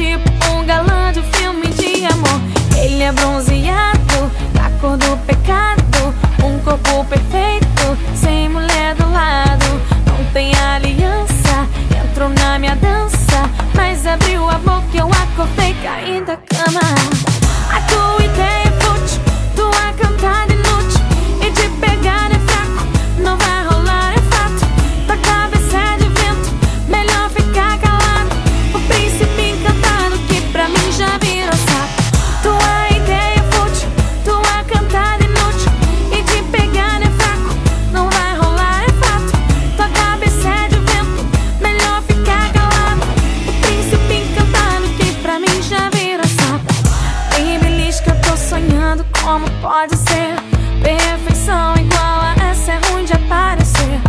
tipo um galã de filme de amor. Ele é bronzeado, da cor do pecado. Um corpo perfeito, sem mulher do lado. Não tem aliança, entrou na minha dança. Mas abriu a boca, eu acordei, caí da cama. Tô sonhando, como pode ser? Perfeição igual a essa é ruim de aparecer.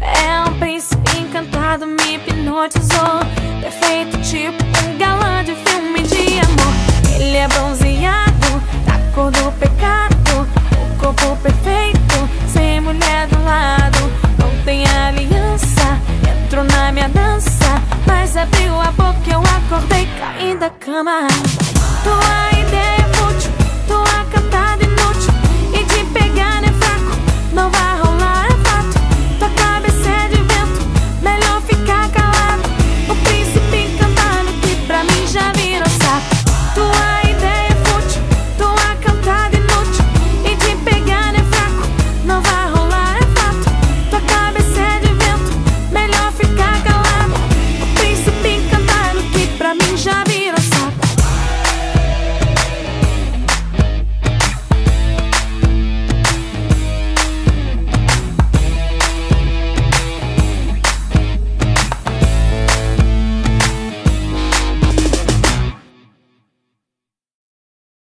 É um príncipe encantado, me hipnotizou. Perfeito, tipo um galã de filme de amor. Ele é bronzeado, da cor do pecado. O corpo perfeito, sem mulher do lado. Não tem aliança, entrou na minha dança. Mas abriu a boca, eu acordei, caí da cama. Tua